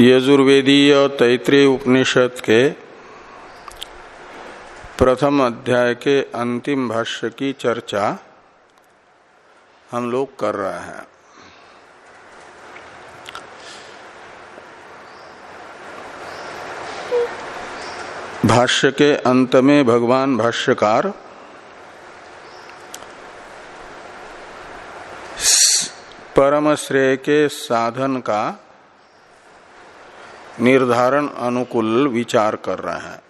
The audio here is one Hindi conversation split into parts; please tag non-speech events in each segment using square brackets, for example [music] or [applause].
यजुर्वेदीय तैतृय उपनिषद के प्रथम अध्याय के अंतिम भाष्य की चर्चा हम लोग कर रहे हैं। भाष्य के अंत में भगवान भाष्यकार परम श्रेय के साधन का निर्धारण अनुकूल विचार कर रहे हैं।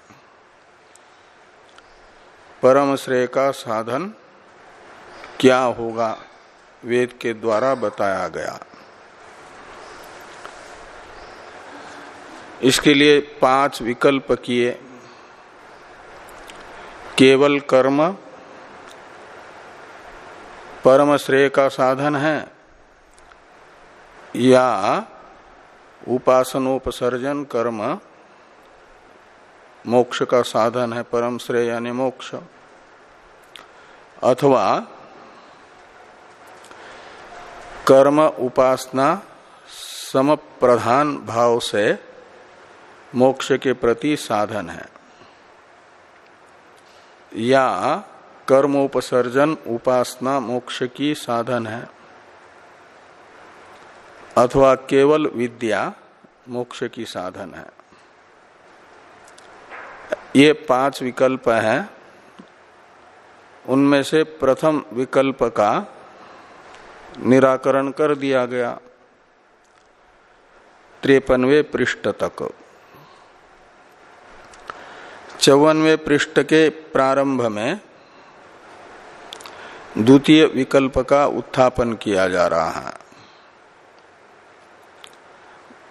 परम श्रेय का साधन क्या होगा वेद के द्वारा बताया गया। इसके लिए पाँच विकल्प किए। केवल कर्म, परम श्रेय का साधन है या उपासनोपसर्जन कर्म, मोक्ष का साधन है, परम श्रेय यानी मोक्ष। अथवा कर्म उपासना सम प्रधान भाव से मोक्ष के प्रति साधन है। या कर्मोपसर्जन उपासना मोक्ष की साधन है। अथवा केवल विद्या मोक्ष की साधन है। ये पाँच विकल्प हैं। उनमें से प्रथम विकल्प का निराकरण कर दिया गया। त्रेपनवे पृष्ठ तक। चौवनवे पृष्ठ के प्रारंभ में द्वितीय विकल्प का उत्थापन किया जा रहा है।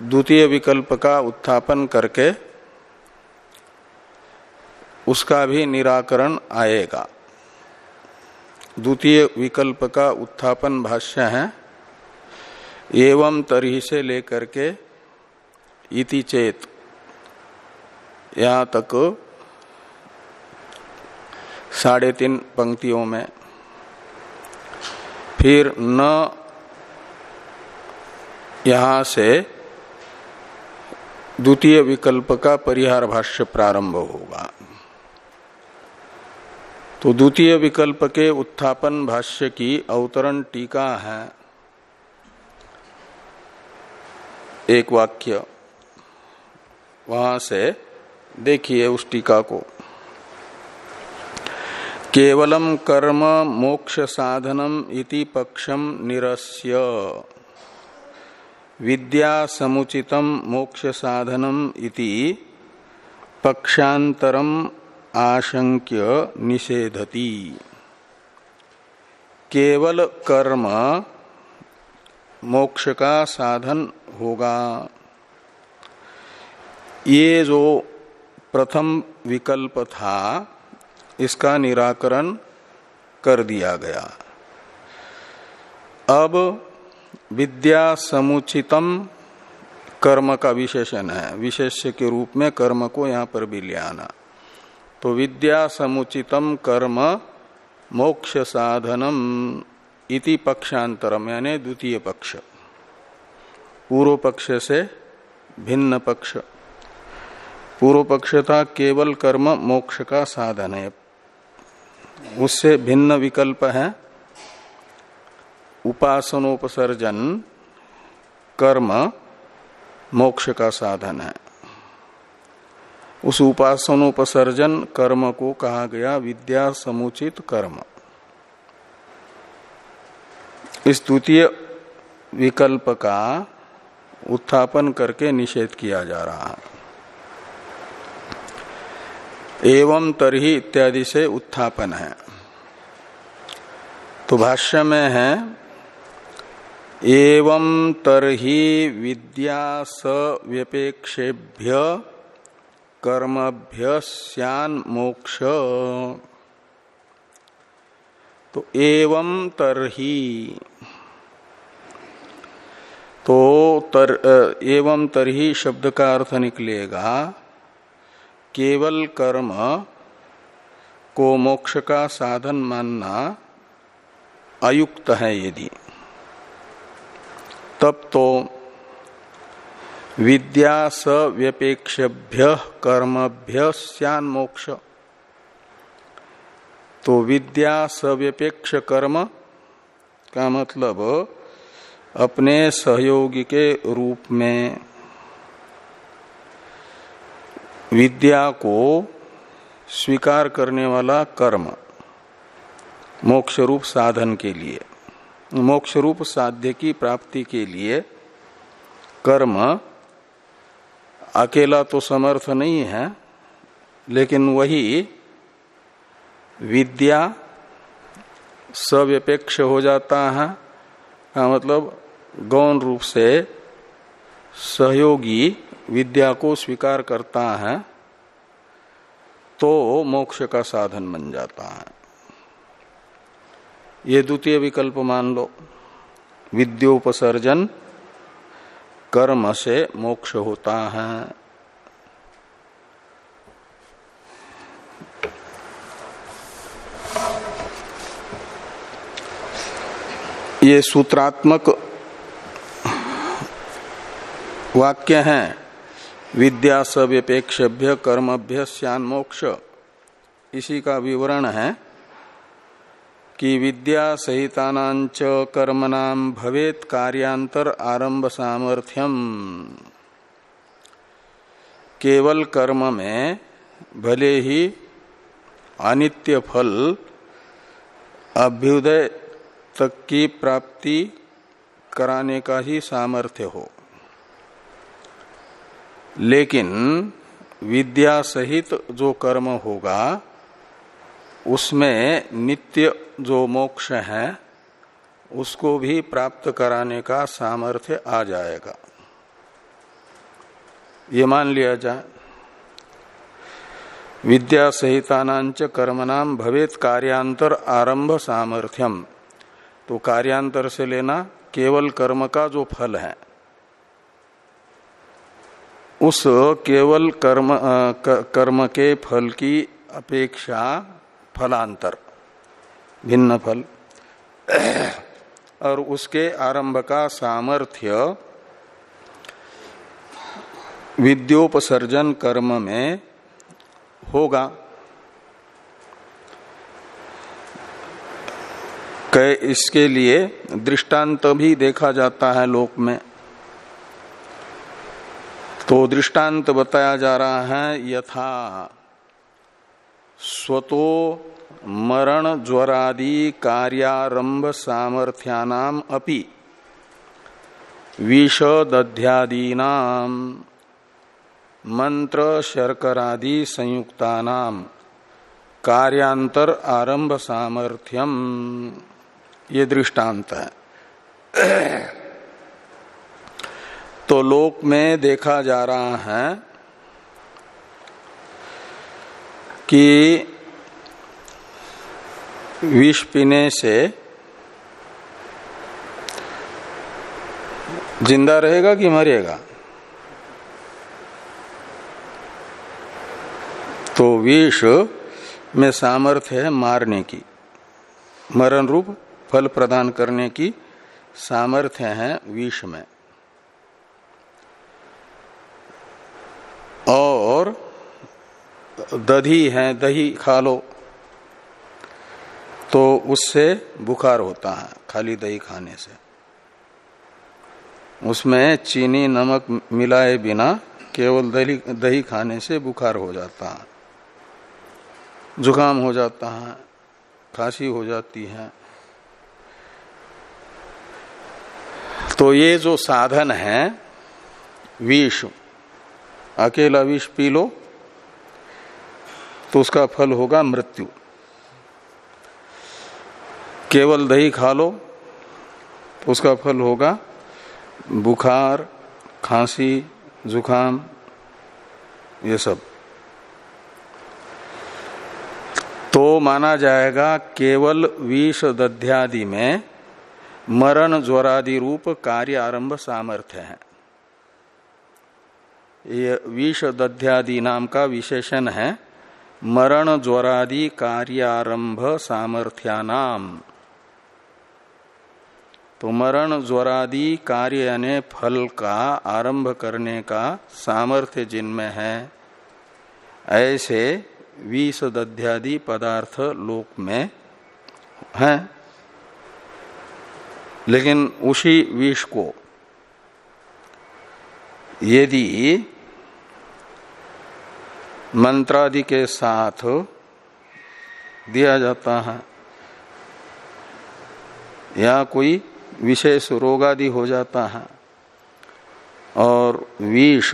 द्वितीय विकल्प का उत्थापन करके उसका भी निराकरण आएगा। द्वितीय विकल्प का उत्थापन भाष्य है, एवं तरही से लेकर के इति चेत, यहाँ तक साढ़े तीन पंक्तियों में। फिर न, यहाँ से द्वितीय विकल्प का परिहार भाष्य प्रारंभ होगा। तो द्वितीय विकल्प के उत्थापन भाष्य की अवतरण टीका है। एक वाक्य वहाँ से देखिए उस टीका को। केवलम कर्म मोक्ष साधनम इति पक्षम निरस्य। विद्या समुचितम मोक्ष साधनम इति पक्षांतरम आशंक्य निषेधति। केवल कर्म मोक्ष का साधन होगा। ये जो प्रथम विकल्प था, इसका निराकरण कर दिया गया। अब विद्या समुचितम कर्म का विशेषण है। विशेष्य के रूप में कर्म को यहाँ पर भी ले आना। तो विद्या समुचितम कर्म मोक्ष साधनम इति पक्षांतरम, यानी द्वितीय पक्ष। पूर्व पक्ष से भिन्न पक्ष। पूर्व पक्ष था केवल कर्म, मोक्ष का साधन है। उससे भिन्न विकल्प है। उपासनोपसर्जन कर्म मोक्ष का साधन है। उस उपासनोपसर्जन कर्म को कहा गया विद्या समुचित कर्म। इस द्वितीय विकल्प का उत्थापन करके निषेध किया जा रहा है। एवं तरही इत्यादि से उत्थापन है। तो भाष्य में है एवं तरही विद्या स व्यपेक्षेभ्य कर्मभ्य स्यान मोक्ष। तो एवं तरही। तो तर एवं तरही शब्द का अर्थ निकलेगा, केवल कर्म को मोक्ष का साधन मानना अयुक्त है यदि। तब तो विद्या स व्यपेक्षभ्य कर्मभ्य सियान मोक्ष तो विद्या सव्यपेक्ष कर्म का मतलब अपने सहयोगी के रूप में विद्या को स्वीकार करने वाला कर्म, मोक्ष रूप साधन के लिए। मोक्ष रूप साध्य की प्राप्ति के लिए कर्म अकेला तो समर्थ नहीं है, लेकिन वही विद्या सव्यपेक्ष हो जाता है। का मतलब गौण रूप से सहयोगी विद्या को स्वीकार करता है तो मोक्ष का साधन बन जाता है। ये द्वितीय विकल्प मान लो। विद्योपसर्जन कर्म से मोक्ष होता है। ये सूत्रात्मक वाक्य हैं। विद्या सव्यपेक्षभ्य कर्मभ्य मोक्ष इसी का विवरण है। कि विद्या सहितानाच कर्मणाम भवेत कार्यांतर आरंभ सामर्थ्यम। केवल कर्म में भले ही अनित्य फल अभ्युदय तक की प्राप्ति कराने का ही सामर्थ्य हो। लेकिन विद्या सहित जो कर्म होगा उसमें नित्य जो मोक्ष है, उसको भी प्राप्त कराने का सामर्थ्य आ जाएगा। ये मान लिया जाए। विद्या सहितानाच कर्मनाम भवेत कार्यांतर आरंभ सामर्थ्यम। तो कार्यांतर से लेना केवल कर्म का जो फल है, उस केवल कर्म कर्म के फल की अपेक्षा फलांतर, भिन्न फल। और उसके आरंभ का सामर्थ्य विद्योपसर्जन कर्म में होगा। इसके लिए दृष्टांत भी देखा जाता है लोक में। तो दृष्टांत बताया जा रहा है यथा स्वतो मरण ज्वरादि कार्यारंभ सामर्थ्यानाम अपि। विष दध्यादीनाम मंत्र शर्करादि संयुक्तानाम कार्यांतर आरंभ सामर्थ्यम। ये दृष्टांत है। तो लोक में देखा जा रहा है कि विष पीने से ज़िंदा रहेगा कि मरेगा? तो विष में सामर्थ्य है मारने की। मरण रूप फल प्रदान करने की सामर्थ्य है विष में। और दधी है, दही खा लो। तो उससे बुखार होता है, खाली दही खाने से। उसमें चीनी, नमक मिलाए बिना केवल दही दही खाने से बुखार हो जाता है। जुकाम हो जाता है, खांसी हो जाती है। तो ये जो साधन है, विष, अकेला विष पी लो। तो उसका फल होगा मृत्यु। केवल दही खा लो तो उसका फल होगा बुखार, खांसी जुखाम ये सब। तो माना जाएगा केवल विष दध्यादि में मरण ज्वरादि रूप कार्य आरंभ सामर्थ्य है। ये विष दध्यादि नाम का विशेषण है। मरण ज्वरादि कार्यारंभ सामर्थ्यानाम। तो मरण ज्वरादि कार्य यानी फल का आरंभ करने का सामर्थ्य जिनमें है, ऐसे विष दध्यादि पदार्थ लोक में हैं। लेकिन उसी विष को यदि मंत्रादि के साथ दिया जाता है। या कोई विशेष रोग आदि हो जाता है। और विष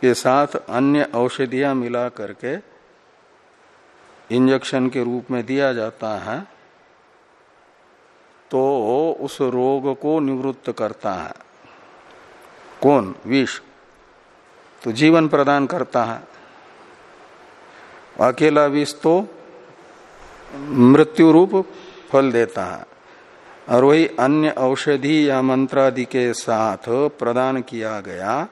के साथ अन्य औषधियाँ मिला करके इंजेक्शन के रूप में दिया जाता है तो उस रोग को निवृत्त करता है। कौन? विष। तो जीवन प्रदान करता है। अकेला विष तो मृत्यु रूप फल देता है। और वही अन्य औषधि या मंत्रादि के साथ प्रदान किया गया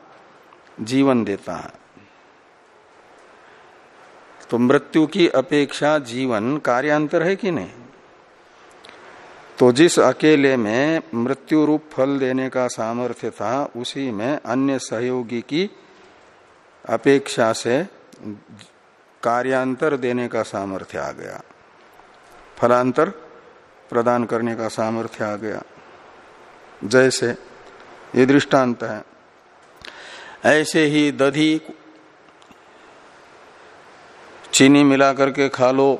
जीवन देता है। तो मृत्यु की अपेक्षा जीवन कार्यांतर है कि नहीं? तो जिस अकेले में मृत्यु रूप फल देने का सामर्थ्य था, उसी में अन्य सहयोगी की अपेक्षा से कार्यांतर देने का सामर्थ्य आ गया। फलांतर प्रदान करने का सामर्थ्य आ गया। जैसे, ये दृष्टांत है। ऐसे ही दधी चीनी मिला करके खा लो,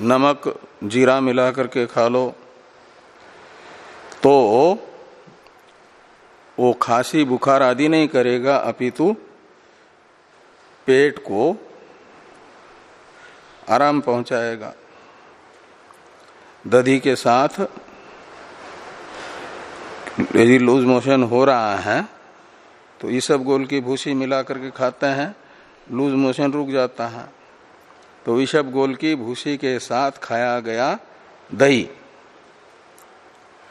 नमक जीरा मिला करके खा लो तो वो खांसी, बुखार आदि नहीं करेगा, अपितु पेट को आराम पहुंचाएगा। दधी के साथ यदि लूज मोशन हो रहा है तो ये सब गोल की भूसी मिला करके खाते हैं, लूज मोशन रुक जाता है। तो विषभ गोल की भूसी के साथ खाया गया दही।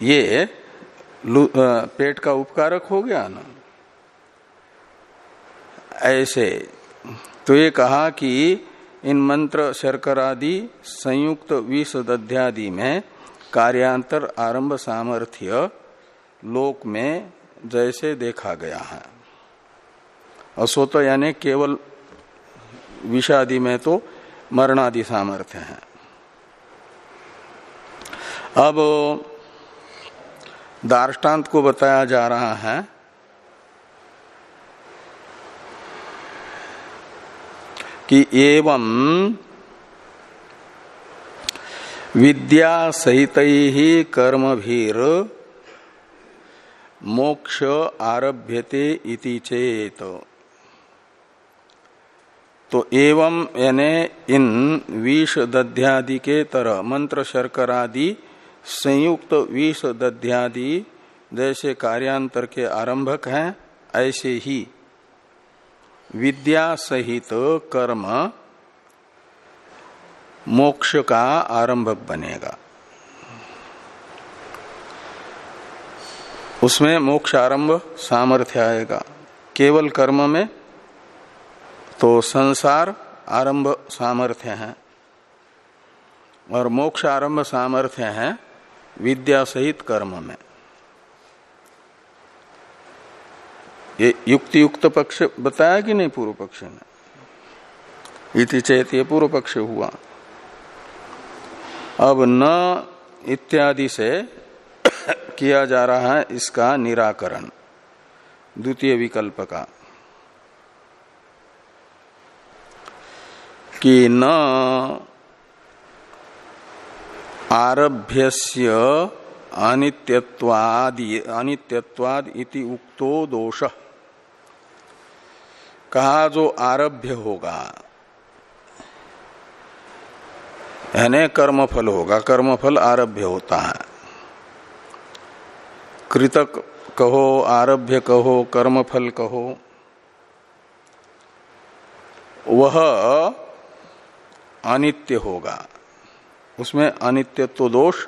ये पेट का उपकारक हो गया ना। ऐसे तो ये कहा कि इन मंत्र, शर्करादि, संयुक्त विष दध्यादि में कार्यांतर आरंभ सामर्थ्य लोक में जैसे देखा गया है। असोत यानी केवल विषादि में तो मरणादि सामर्थ्य है। अब दार्टान्त को बताया जा रहा है कि एवं विद्या सहित ही कर्म भीर मोक्ष आरभ्यते इति चेत। तो एवं यानी इन विष दध्यादि के तरह मंत्र शर्करादि संयुक्त विष दध्यादि जैसे कार्यांतर के आरंभक हैं, ऐसे ही। विद्या सहित कर्म मोक्ष का आरंभक बनेगा। उसमें मोक्ष आरंभ सामर्थ्य आएगा। केवल कर्म में तो संसार आरंभ सामर्थ्य है। और मोक्ष आरंभ सामर्थ्य है विद्या सहित कर्म में। ये युक्ति युक्त पक्ष बताया कि नहीं पूर्व पक्ष ने? इति चेत ये पूर्व पक्ष हुआ। अब न इत्यादि से [coughs] किया जा रहा है इसका निराकरण, द्वितीय विकल्प का। कि न आरभ्यस्य अनित्यत्वाद अनित्यत्वाद इति उक्तो दोष। कहा जो आरभ्य होगा। यानी कर्मफल होगा। कर्मफल आरभ्य होता है। कृतक कहो, आरभ्य कहो, कर्मफल कहो। वह अनित्य होगा। उसमें अनित्यत्व दोष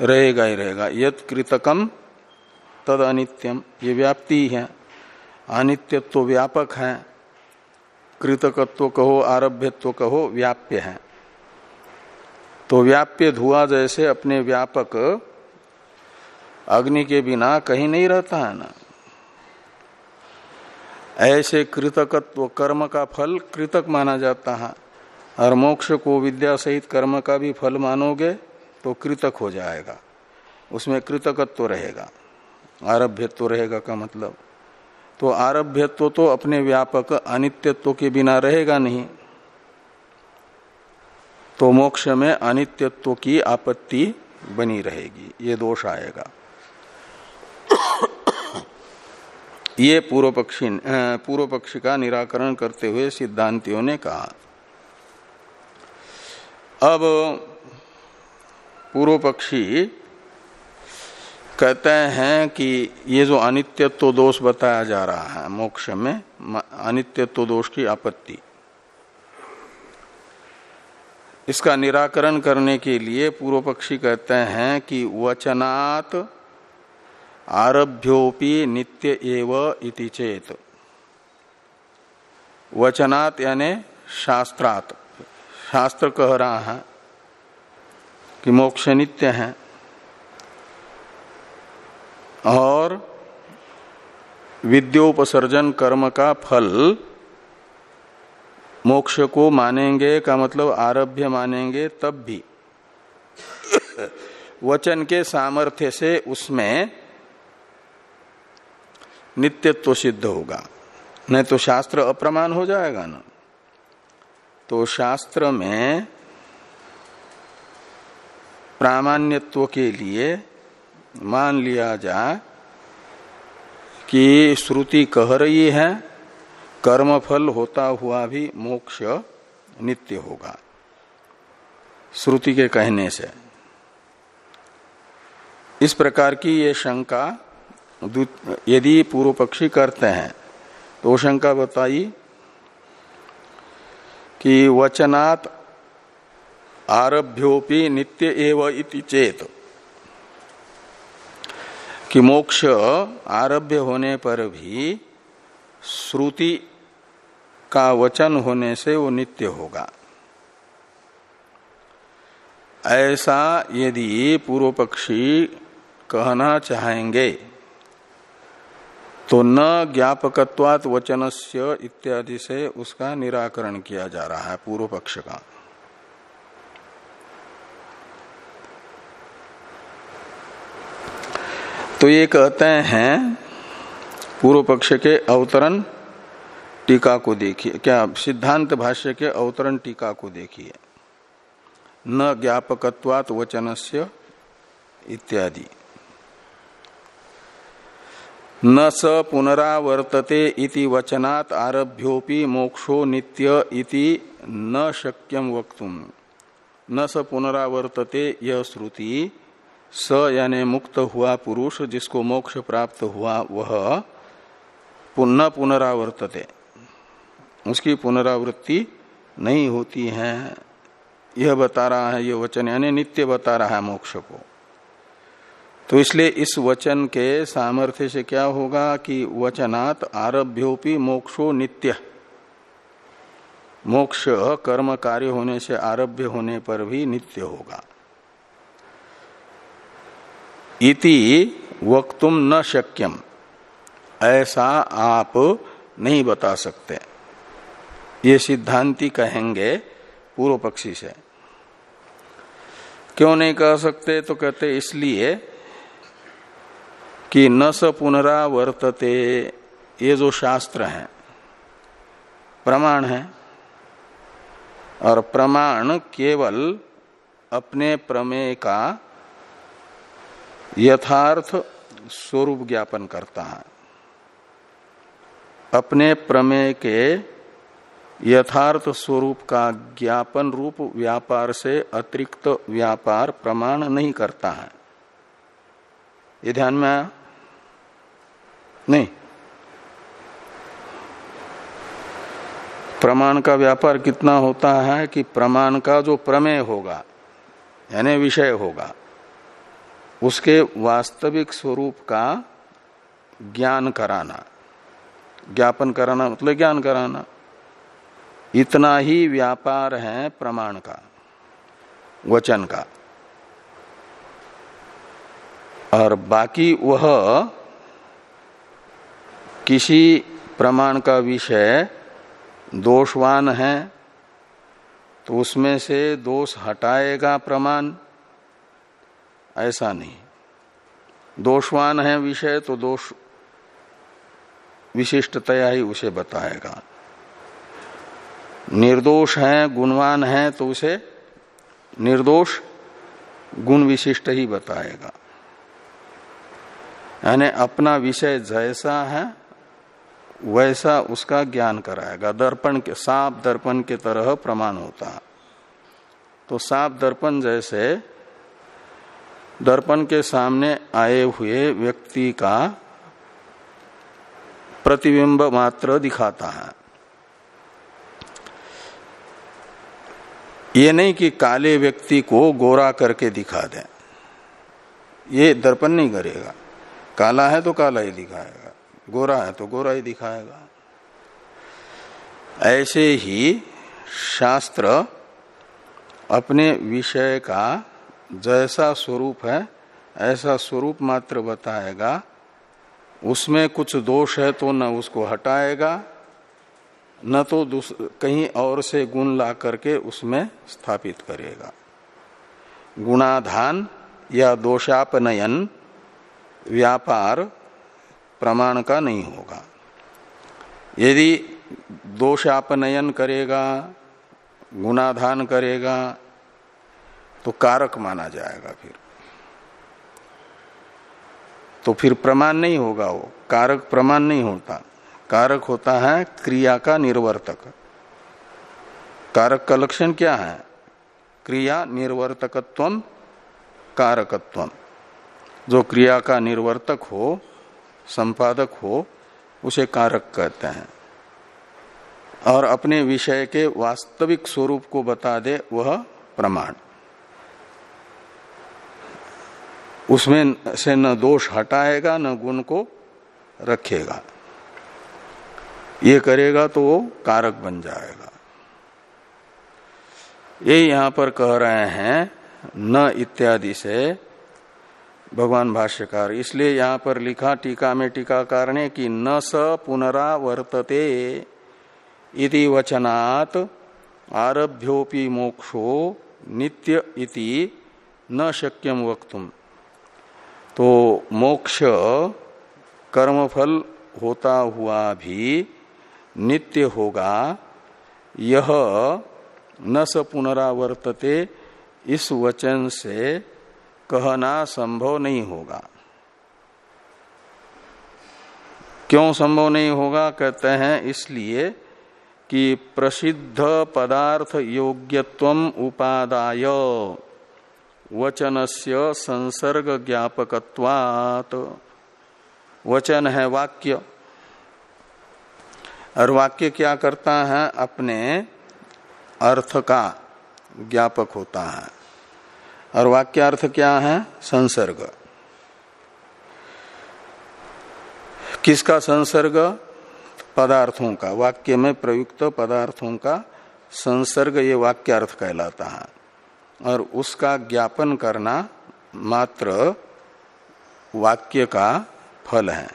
रहेगा ही रहेगा। यद कृतकम तद अनित्यम ये व्याप्ति है। अनित्यत्व व्यापक है। कृतकत्व कहो, आरभ्यत्व कहो, व्याप्य है। तो व्याप्य धुआ जैसे अपने व्यापक अग्नि के बिना कहीं नहीं रहता है ना। ऐसे कृतकत्व, कर्म का फल कृतक माना जाता है। और मोक्ष को विद्या सहित कर्म का भी फल मानोगे तो कृतक हो जाएगा। उसमें कृतकत्व रहेगा। आरभ्यत्व रहेगा का मतलब। तो आरभ्यत्व तो अपने व्यापक अनित्यत्व के बिना रहेगा नहीं। तो मोक्ष में अनित्यत्व की आपत्ति बनी रहेगी। ये दोष आएगा। [coughs] ये पूर्व पक्षी पूर्व पक्षी का निराकरण करते हुए सिद्धांतियों ने कहा। अब पूर्व पक्षी कहते हैं कि ये जो अनित्यत्व दोष बताया जा रहा है मोक्ष में अनित्यत्व दोष की आपत्ति। इसका निराकरण करने के लिए पूर्व पक्षी कहते हैं कि वचनात् आरभ्योपि नित्य एव इति चेत। वचनात् यानी शास्त्रात। शास्त्र कह रहा है कि मोक्ष नित्य है। और विद्योपसर्जन कर्म का फल मोक्ष को मानेंगे का मतलब आरभ्य मानेंगे तब भी। [coughs] वचन के सामर्थ्य से उसमें नित्यत्व सिद्ध होगा। नहीं तो शास्त्र अप्रमाण हो जाएगा ना। तो शास्त्र में प्रामाण्यत्व के लिए मान लिया जाए कि श्रुति कह रही है, कर्मफल होता हुआ भी मोक्ष नित्य होगा। श्रुति के कहने से। इस प्रकार की ये शंका यदि पूर्व पक्षी करते हैं तो शंका बताई कि वचनात् आरभ्योपि नित्य एव इति चेत। कि मोक्ष आरभ्य होने पर भी श्रुति का वचन होने से वो नित्य होगा। ऐसा यदि पूर्व पक्षी कहना चाहेंगे तो न ज्ञापकत्वात वचनस्य इत्यादि से उसका निराकरण किया जा रहा है पूर्व पक्ष का। तो ये कहते हैं, पूर्व पक्ष के अवतरण टीका को देखिए। क्या सिद्धांत भाष्य के अवतरण टीका को देखिए। न ज्ञापकत्वात वचनस्य इत्यादि। न स पुनरावर्तते इति वचनात् आरभ्योपि मोक्षो नित्य इति न शक्यम वक्तुम। न स पुनरावर्तते यह श्रुति। स यानी मुक्त हुआ पुरुष, जिसको मोक्ष प्राप्त हुआ, वह पुनः पुनरावर्तते। उसकी पुनरावृत्ति नहीं होती है। यह बता रहा है यह वचन, यानी नित्य बता रहा है मोक्ष को। तो इसलिए इस वचन के सामर्थ्य से क्या होगा कि वचनात् आरभ्योपि मोक्षो नित्य। मोक्ष कर्म कार्य होने से आरभ्य होने पर भी नित्य होगा। इति वक्तुम न शक्यम। ऐसा आप नहीं बता सकते। ये सिद्धांति कहेंगे पूर्व पक्षी से। क्यों नहीं कह सकते? तो कहते इसलिए कि न स पुनरावर्तते। ये जो शास्त्र है, प्रमाण है, और प्रमाण केवल अपने प्रमेय का यथार्थ स्वरूप ज्ञापन करता है। अपने प्रमेय के यथार्थ स्वरूप का ज्ञापन रूप व्यापार से अतिरिक्त व्यापार प्रमाण नहीं करता है। ये ध्यान में आया? नहीं। प्रमाण का व्यापार कितना होता है कि प्रमाण का जो प्रमेय होगा, यानी विषय होगा उसके वास्तविक स्वरूप का ज्ञान कराना। ज्ञापन कराना मतलब ज्ञान कराना। इतना ही व्यापार है प्रमाण का, वचन का। और बाकी वह किसी प्रमाण का विषय दोषवान है तो उसमें से दोष हटाएगा प्रमाण। ऐसा नहीं। दोषवान है विषय तो दोष विशिष्टतया ही उसे बताएगा। निर्दोष है, गुणवान है तो उसे निर्दोष गुण विशिष्ट ही बताएगा। यानी अपना विषय जैसा है, वैसा उसका ज्ञान कराएगा। दर्पण के, साप दर्पण के तरह प्रमाण होता। तो साप दर्पण जैसे दर्पण के सामने आए हुए व्यक्ति का प्रतिबिंब मात्र दिखाता है। ये नहीं कि काले व्यक्ति को गोरा करके दिखा दे। ये दर्पण नहीं करेगा। काला है तो काला ही दिखाएगा। गोरा है तो गोरा ही दिखाएगा। ऐसे ही शास्त्र अपने विषय का जैसा स्वरूप है, ऐसा स्वरूप मात्र बताएगा। उसमें कुछ दोष है तो न उसको हटाएगा, न तो कहीं और से गुण ला करके उसमें स्थापित करेगा। गुणाधान या दोषापनयन व्यापार प्रमाण का नहीं होगा। यदि दोषापनयन करेगा, गुणाधान करेगा तो कारक माना जाएगा फिर। तो फिर प्रमाण नहीं होगा वो। कारक प्रमाण नहीं होता। कारक होता है क्रिया का निर्वर्तक। कारक का लक्षण क्या है? क्रिया निर्वर्तकत्व, कारकत्व। जो क्रिया का निर्वर्तक हो, संपादक हो, उसे कारक कहते हैं। और अपने विषय के वास्तविक स्वरूप को बता दे वह प्रमाण। उसमें से न दोष हटाएगा, न गुण को रखेगा। ये करेगा तो वो कारक बन जाएगा। ये यहाँ पर कह रहे हैं, न इत्यादि से भगवान भाष्यकार। इसलिए यहाँ पर लिखा टीका में टीकाकार ने कि न स पुनरावर्तते इति वचनात् आरभ्योपि मोक्षो नित्य इति न शक्यम वक्तुम। तो मोक्ष कर्मफल होता हुआ भी नित्य होगा। यह न स पुनरावर्तते, इस वचन से कहना संभव नहीं होगा। क्यों संभव नहीं होगा? कहते हैं, इसलिए कि प्रसिद्ध पदार्थ योग्यत्व उपादाय। वचनस्य संसर्ग ज्ञापकत्वात वचन है वाक्य। और वाक्य क्या करता है? अपने अर्थ का ज्ञापक होता है। और वाक्य अर्थ क्या है? संसर्ग। किसका संसर्ग? पदार्थों का। वाक्य में प्रयुक्त पदार्थों का संसर्ग ये वाक्य अर्थ कहलाता है। और उसका ज्ञापन करना मात्र वाक्य का फल है।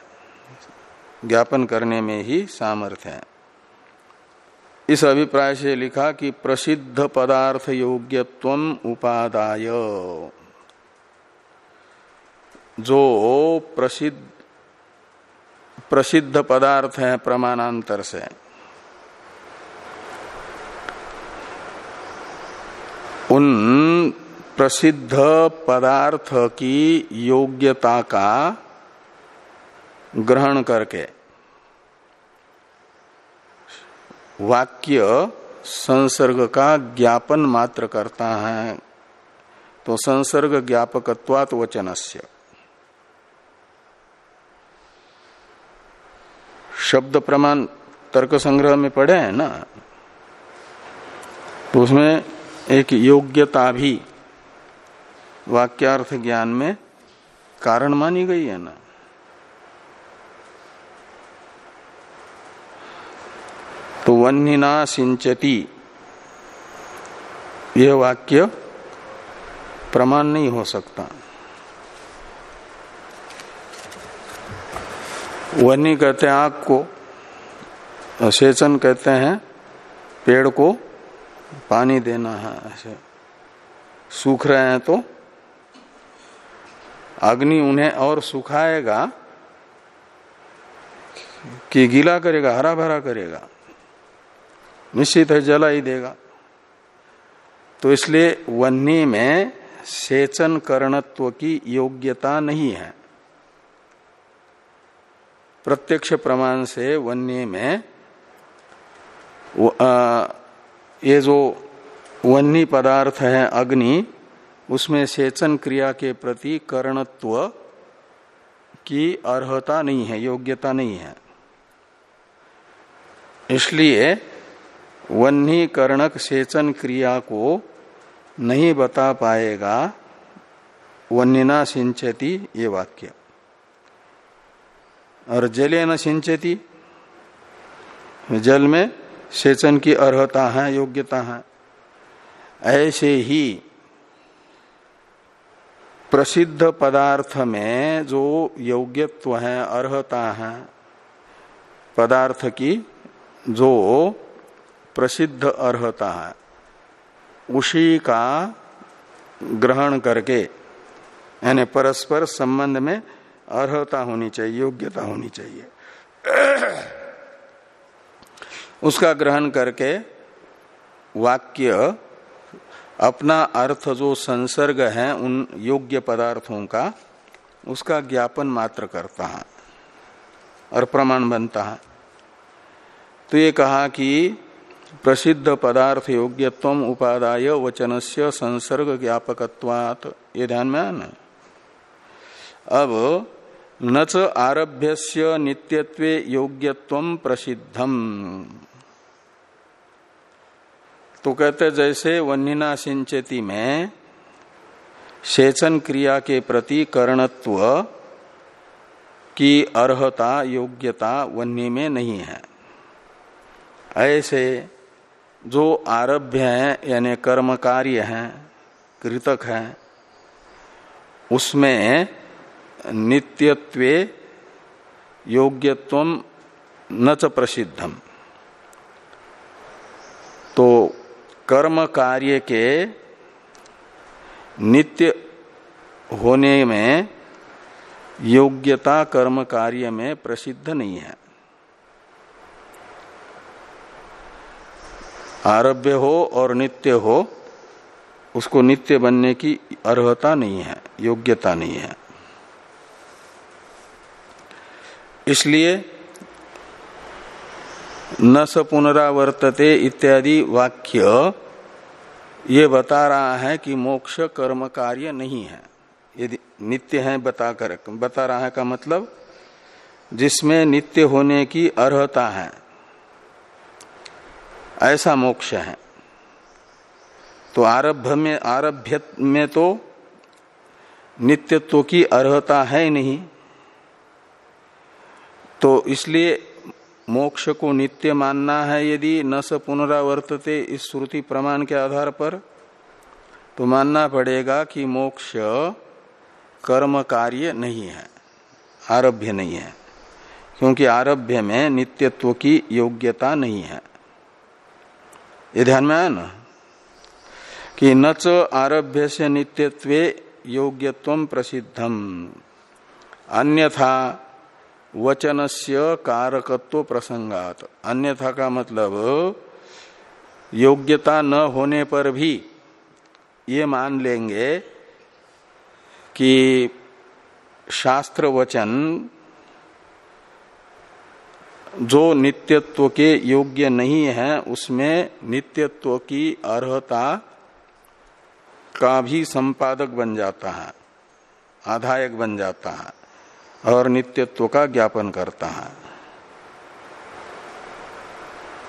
ज्ञापन करने में ही सामर्थ्य है। इस अभिप्राय से लिखा कि प्रसिद्ध पदार्थ योग्यत्व उपादाय। जो प्रसिद्ध प्रसिद्ध पदार्थ है प्रमाणांतर से। उन प्रसिद्ध पदार्थ की योग्यता का ग्रहण करके वाक्य संसर्ग का ज्ञापन मात्र करता है। तो संसर्ग ज्ञापकत्वात वचनस्य। शब्द प्रमाण तर्क संग्रह में पढ़े हैं ना? तो उसमें एक योग्यता भी वाक्यार्थ ज्ञान में कारण मानी गई है ना। तो वन्यना सिंचती, यह वाक्य प्रमाण नहीं हो सकता। वन्नी कहते हैं आग को सेचन कहते हैं पेड़ को पानी देना है, ऐसे। सूख रहे हैं तो अग्नि उन्हें और सुखाएगा कि गीला करेगा हरा भरा करेगा निश्चित है जला ही देगा। तो इसलिए वन्नी में सेचन करणत्व की योग्यता नहीं है। प्रत्यक्ष प्रमाण से वन्य में आ, ये जो वन्नी पदार्थ है अग्नि उसमें सेचन क्रिया के प्रति करणत्व की अर्हता नहीं है, योग्यता नहीं है। इसलिए वन्नी कर्णक सेचन क्रिया को नहीं बता पाएगा वन्यना सिंचती ये वाक्य। और जले न सिंचती, जल में सेचन की अर्हता है, योग्यता है। ऐसे ही प्रसिद्ध पदार्थ में जो योग्यत्व है, अर्हता है, पदार्थ की जो प्रसिद्ध अर्हता है, उसी का ग्रहण करके, यानी परस्पर संबंध में अर्हता होनी चाहिए, योग्यता होनी चाहिए। उसका ग्रहण करके वाक्य अपना अर्थ जो संसर्ग है उन योग्य पदार्थों का, उसका ज्ञापन मात्र करता है और प्रमाण बनता है। तो ये कहा कि प्रसिद्ध पदार्थ योग्यत्व उपादाय वचन से संसर्ग ज्ञापकत्वात। ये ध्यान में आना। अब न च आरभ्य नित्यत्व योग्यत्व प्रसिद्धम। तो कहते जैसे वन्यना सिंचती में सेचन क्रिया के प्रति कर्णत्व की अर्हता, योग्यता वन्य में नहीं है। ऐसे जो आरभ्य है, यानी कर्म कार्य है, कृतक है, उसमें नित्यत्वे योग्यत्व न च प्रसिद्धम तो कर्म कार्य के नित्य होने में योग्यता कर्म कार्य में प्रसिद्ध नहीं है। आरभ्य हो और नित्य हो, उसको नित्य बनने की अर्हता नहीं है, योग्यता नहीं है। इसलिए न स पुनरावर्तते इत्यादि वाक्य ये बता रहा है कि मोक्ष कर्म कार्य नहीं है। यदि नित्य है बता कर, बता रहा है का मतलब जिसमें नित्य होने की अर्हता है, ऐसा मोक्ष है। तो आरभ में आरभ्य में तो नित्यत्व की अर्हता है नहीं। तो इसलिए मोक्ष को नित्य मानना है यदि न स पुनरावर्तते इस श्रुति प्रमाण के आधार पर तो मानना पड़ेगा कि मोक्ष कर्म कार्य नहीं है, आरभ्य नहीं है, क्योंकि आरभ्य में नित्यत्व की योग्यता नहीं है। ये ध्यान में आया ना? कि न च आरभ्य से नित्यत्व योग्यत्व प्रसिद्धम, अन्यथा वचन से कारकत्व प्रसंगात। अन्यथा का मतलब योग्यता न होने पर भी ये मान लेंगे कि शास्त्र वचन जो नित्यत्व के योग्य नहीं है, उसमें नित्यत्व की अर्हता का भी संपादक बन जाता है, आधायक बन जाता है। और नित्यत्व का ज्ञापन करता है।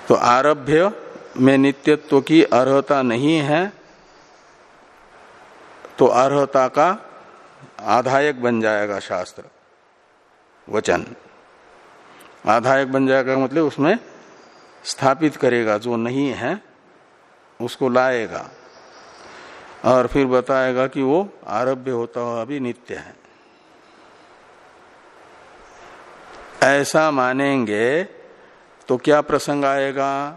तो आरभ्य में नित्यत्व की अर्हता नहीं है तो अर्हता का आधायक बन जाएगा शास्त्र, वचन। आधायक बन जाएगा मतलब उसमें स्थापित करेगा, जो नहीं है, उसको लाएगा। और फिर बताएगा कि वो आरभ्य होता हुआ भी नित्य है। ऐसा मानेंगे तो क्या प्रसंग आएगा?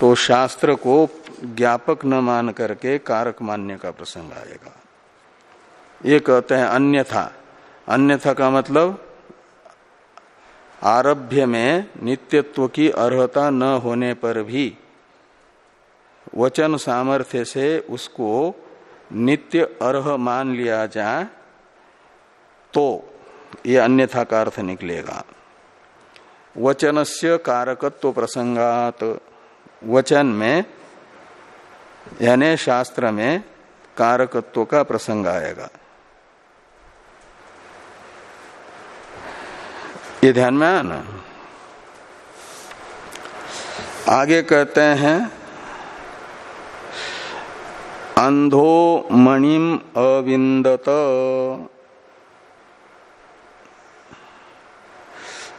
तो शास्त्र को ज्ञापक न मान करके कारक मानने का प्रसंग आएगा। ये कहते हैं अन्यथा। अन्यथा का मतलब आरभ्य में नित्यत्व की अर्हता न होने पर भी वचन सामर्थ्य से उसको नित्य अर्ह मान लिया जाए तो ये अन्यथा का अर्थ निकलेगा। वचन से कारकत्व प्रसंगात वचन में, यानी शास्त्र में कारकत्व का प्रसंग आएगा। ये ध्यान में आया ना आगे कहते हैं, अंधो मणिम अविंदत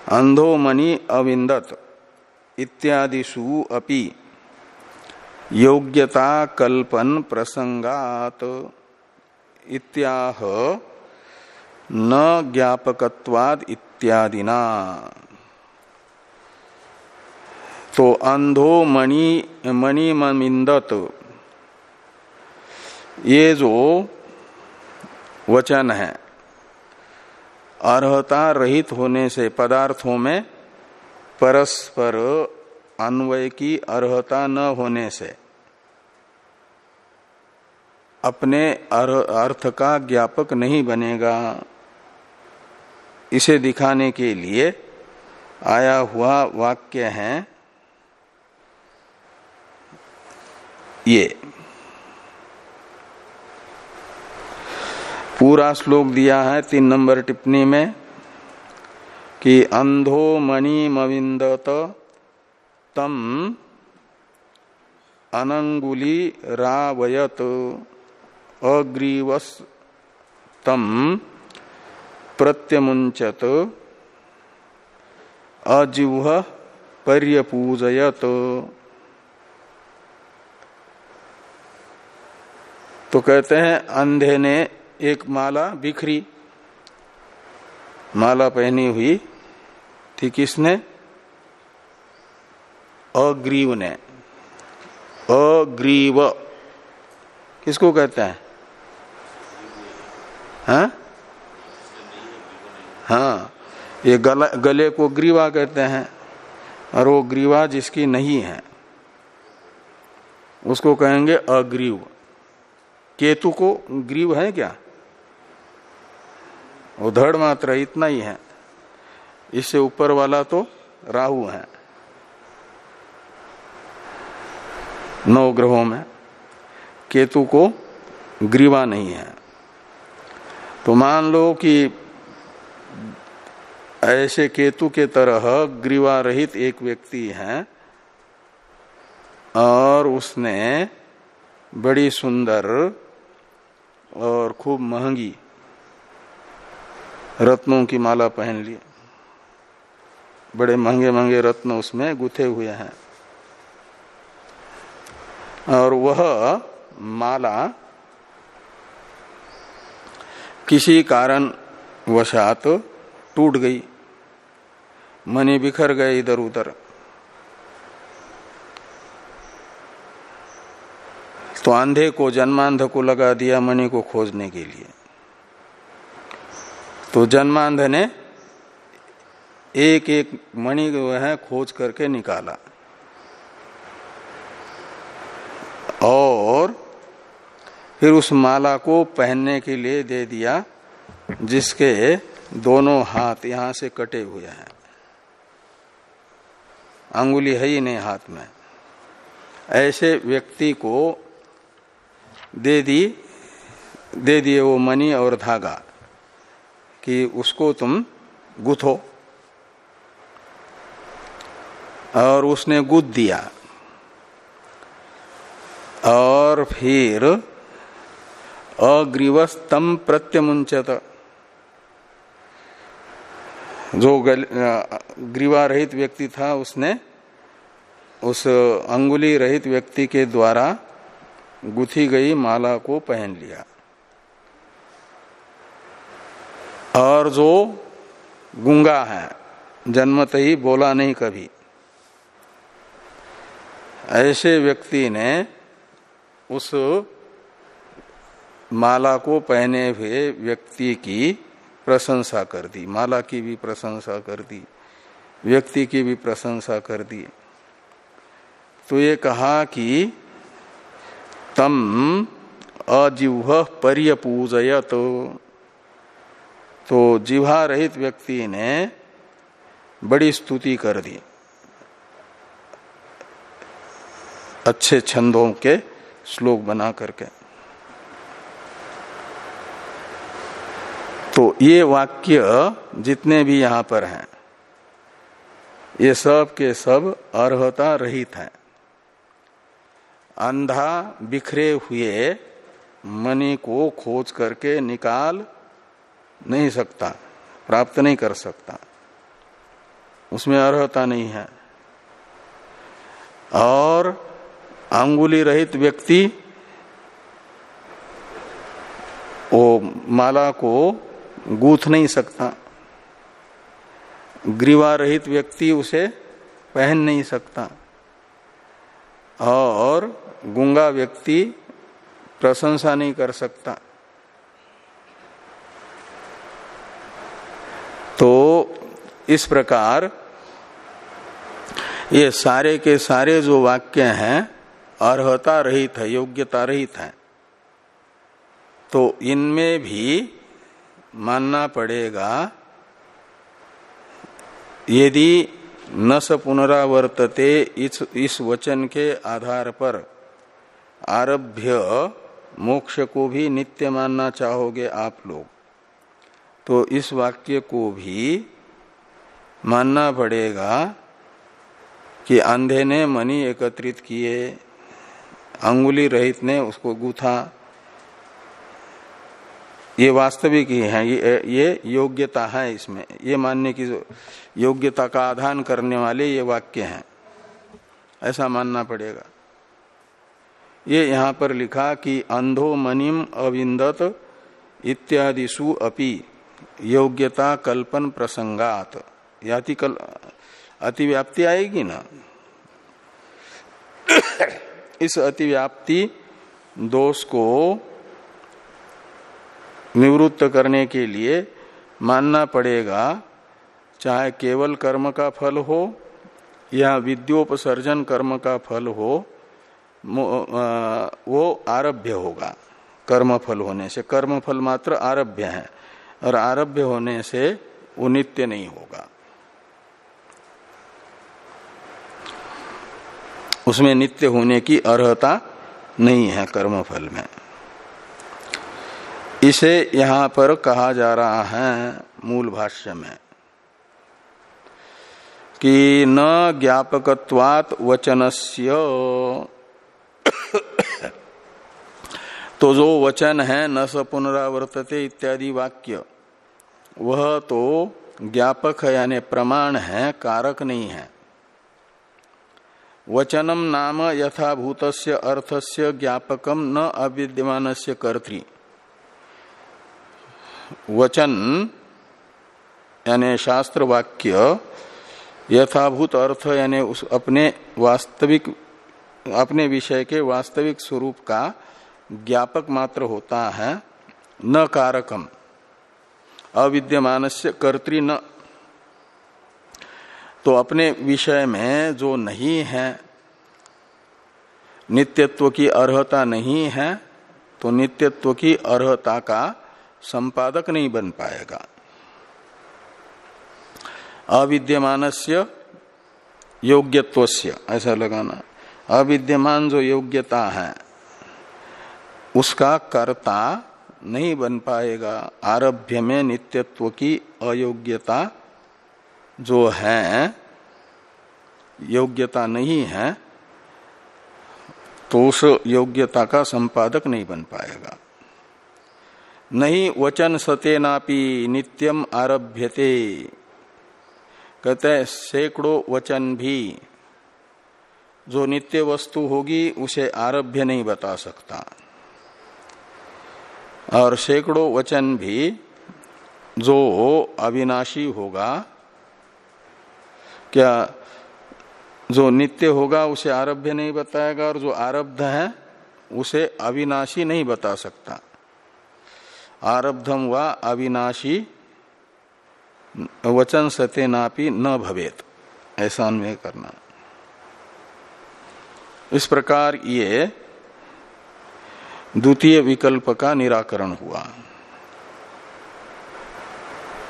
अंधो मणि अविंदत इत्यादिषु अपि योग्यता कल्पन प्रसंगात इत्याह न ज्ञापकत्वाद इत्यादिना। तो अंधो मणि मणि मिंदत ये जो वचन है अर्हता रहित होने से पदार्थों में परस्पर अन्वय की अर्हता न होने से अपने अर्थ का ज्ञापक नहीं बनेगा। इसे दिखाने के लिए आया हुआ वाक्य है ये। पूरा श्लोक दिया है तीन नंबर टिप्पणी में कि अंधो मणि मविंदत तम अनंगुली रावयत अग्रीवस तम प्रत्यमुंचत अजिह्व पर्यपूजयत। तो कहते हैं, अंधे ने एक माला बिखरी माला पहनी हुई थी किसने अग्रीव ने अग्रीव। किसको कहते हैं? हाँ? हाँ ये गला, गले को ग्रीवा कहते हैं और वो ग्रीवा जिसकी नहीं है उसको कहेंगे अग्रीव। केतु को ग्रीव है क्या? वो धड़ मात्र इतना ही है। इससे ऊपर वाला तो राहु है। नौ ग्रहों में केतु को ग्रीवा नहीं है। तो मान लो कि ऐसे केतु के तरह ग्रीवा रहित एक व्यक्ति है और उसने बड़ी सुंदर और खूब महँगी रत्नों की माला पहन ली बड़े महँगे महँगे रत्न उसमें गुथे हुए हैं। और वह माला किसी कारण वशात टूट गई। मनी बिखर गए इधर उधर। तो अंधे को, जन्मांध को लगा दिया मणि को खोजने के लिए। तो जन्मांध ने एक एक मणि है खोज करके निकाला। और फिर उस माला को पहनने के लिए दे दिया, जिसके दोनों हाथ यहाँ से कटे हुए हैं। अंगुली है ही नहीं हाथ में। ऐसे व्यक्ति को दे दी, दे दिए वो मनी और धागा। कि उसको तुम गुथो। और उसने गुद दिया। और फिर अग्रीवस्तम प्रत्यमुंचत जो ग्रीवा रहित व्यक्ति था, उसने उस अंगुली रहित व्यक्ति के द्वारा गुथी गई माला को पहन लिया। और जो गुंगा है, जन्मत ही बोला नहीं कभी। ऐसे व्यक्ति ने उस माला को पहने हुए व्यक्ति की प्रशंसा कर दी, माला की भी प्रशंसा कर दी, व्यक्ति की भी प्रशंसा कर दी। तो ये कहा कि तम अजिह्व पर्यपूजयत। तो जिहा रहित व्यक्ति ने बड़ी स्तुति कर दी। अच्छे छंदों के श्लोक बना करके। तो ये वाक्य जितने भी यहाँ पर हैं, ये सब के सब अर्हता रहित हैं। अंधा बिखरे हुए मनी को खोज करके निकाल नहीं सकता, प्राप्त नहीं कर सकता। उसमें अर्हता नहीं है। और अंगुली रहित व्यक्ति, वो माला को गूथ नहीं सकता। ग्रीवा रहित व्यक्ति उसे पहन नहीं सकता। और गुंगा व्यक्ति प्रशंसा नहीं कर सकता तो इस प्रकार ये सारे के सारे जो वाक्य हैं अर्हता रहित है योग्यता रहित है। तो इनमें भी मानना पड़ेगा यदि न स पुनरावर्तते इस, इस वचन के आधार पर आरभ्य मोक्ष को भी नित्य मानना चाहोगे आप लोग तो इस वाक्य को भी मानना पड़ेगा कि अंधे ने मनी एकत्रित किए अंगुली रहित ने उसको गूथा। ये वास्तविक ही है ये, ये योग्यता है इसमें। ये मानने की योग्यता का आधान करने वाले ये वाक्य हैं। ऐसा मानना पड़ेगा। ये यहाँ पर लिखा कि अंधो मनिम अविंदत इत्यादिशु अपि योग्यता कल्पन प्रसंगात। याति कल, अतिव्याप्ति आएगी ना? [coughs] इस अतिव्याप्ति दोष को निवृत्त करने के लिए मानना पड़ेगा, चाहे केवल कर्म का फल हो, या विद्योपसर्जन कर्म का फल हो वो आरभ्य होगा कर्म फल होने से। कर्म फल मात्र आरभ्य है, और आरभ्य होने से वो नित्य नहीं होगा। उसमें नित्य होने की अर्हता नहीं है कर्म फल में। इसे यहाँ पर कहा जा रहा है मूल भाष्य में कि न ज्ञापकत्वात वचनस्य। तो जो वचन है, न स पुनरावर्तते इत्यादि वाक्य, वह तो ज्ञापक है यानी प्रमाण है, कारक नहीं है। वचनम नाम यथाभूत अर्थस्य ज्ञापकम न अविद्यमान से कर्तृ वचन, यानी शास्त्र वाक्य यथाभूत अर्थ, यानी उस अपने वास्तविक, अपने विषय के वास्तविक स्वरूप का ज्ञापक मात्र होता है, न कारकम। अविद्यमान से कर्तृ न तो अपने विषय में जो नहीं है, नित्यत्व की अर्हता नहीं है तो नित्यत्व की अर्हता का संपादक नहीं बन पाएगा। अविद्यमान से योग्यत्व ऐसा लगाना। अविद्यमान जो योग्यता है, उसका कर्ता नहीं बन पाएगा। आरभ्य में नित्यत्व की अयोग्यता जो है, योग्यता नहीं है तो उस योग्यता का संपादक नहीं बन पाएगा। नहीं वचन सतेनापि नित्यम आरभ्यते। कहते सैकड़ों वचन भी, जो नित्य वस्तु होगी, उसे आरभ्य नहीं बता सकता। और सैकड़ों वचन भी, जो अविनाशी होगा क्या जो नित्य होगा उसे आरभ्य नहीं बताएगा और जो आरब्ध है, उसे अविनाशी नहीं बता सकता। आरब्धम व अविनाशी वचन सत्य नापी न भवेत। ऐसा अन्वय करना। इस प्रकार ये द्वितीय विकल्प का निराकरण हुआ।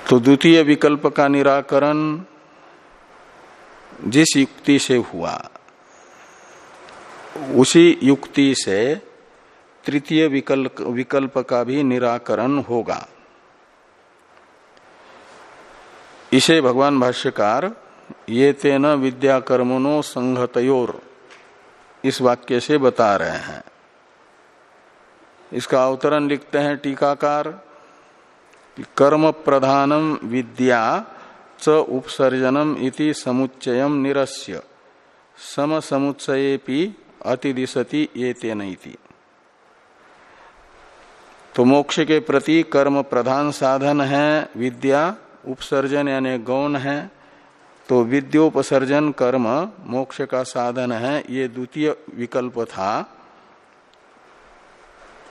तो द्वितीय विकल्प का निराकरण जिस युक्ति से हुआ, उसी युक्ति से तृतीय विकल्प विकल्प का भी निराकरण होगा। इसे भगवान भाष्यकार, ये तेन विद्याकर्मणो संहतयोर, इस वाक्य से बता रहे हैं। इसका अवतरण लिखते हैं टीकाकार, कर्म प्रधानम विद्या च उपसर्जनम इति समुच्चयम निरस्य। सम अतिदिशति ये तेन तो मोक्ष के प्रति कर्म प्रधान साधन है, विद्या, उपसर्जन यानी गौण है। तो विद्योपसर्जन कर्म मोक्ष का साधन है, ये द्वितीय विकल्प था।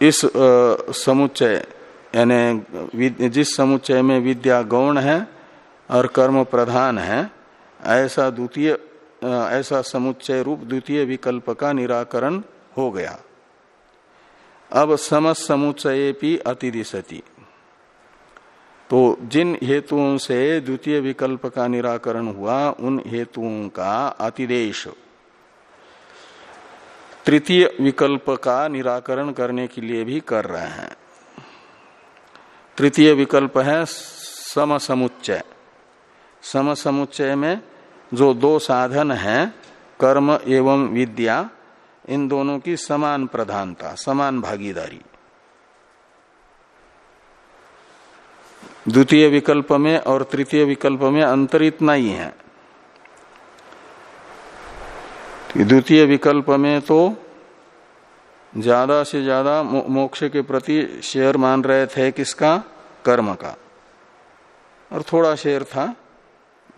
इस समुच्चय, यानी जिस समुच्चय में विद्या गौण है और कर्म प्रधान है। ऐसा द्वितीय, ऐसा समुच्चय रूप द्वितीय विकल्प का निराकरण हो गया। अब समस समुच्चय भी अतिदिशति। तो जिन हेतुओं से द्वितीय विकल्प का निराकरण हुआ, उन हेतुओं का अतिदेश। तृतीय विकल्प का निराकरण करने के लिए भी कर रहे हैं। तृतीय विकल्प है सम समुच्चय सम समुच्चय में जो दो साधन हैं, कर्म एवं विद्या, इन दोनों की समान प्रधानता, समान भागीदारी। द्वितीय विकल्प में और तृतीय विकल्प में अंतर इतना ही है। द्वितीय विकल्प में तो ज़्यादा से ज़्यादा मोक्ष के प्रति शेयर मान रहे थे किसका? कर्म का। और थोड़ा शेयर था।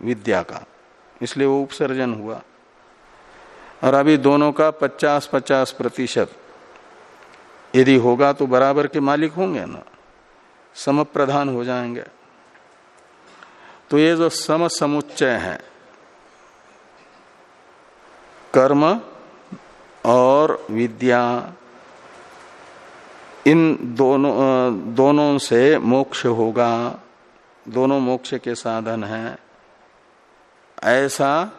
विद्या का। इसलिए वो उपसर्जन हुआ। और अभी दोनों का 50-50 प्रतिशत। यदि होगा तो बराबर के मालिक होंगे ना। सम प्रधान हो जाएँगे। तो ये जो सम समुच्चय है, कर्म और विद्या, इन दोनों दोनों से मोक्ष होगा। दोनों मोक्ष के साधन हैं। ऐसा